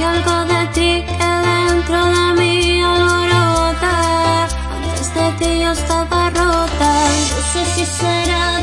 Hay algo de ti que dentro de mí alborota. Antes de ti yo estaba rota. No sé si será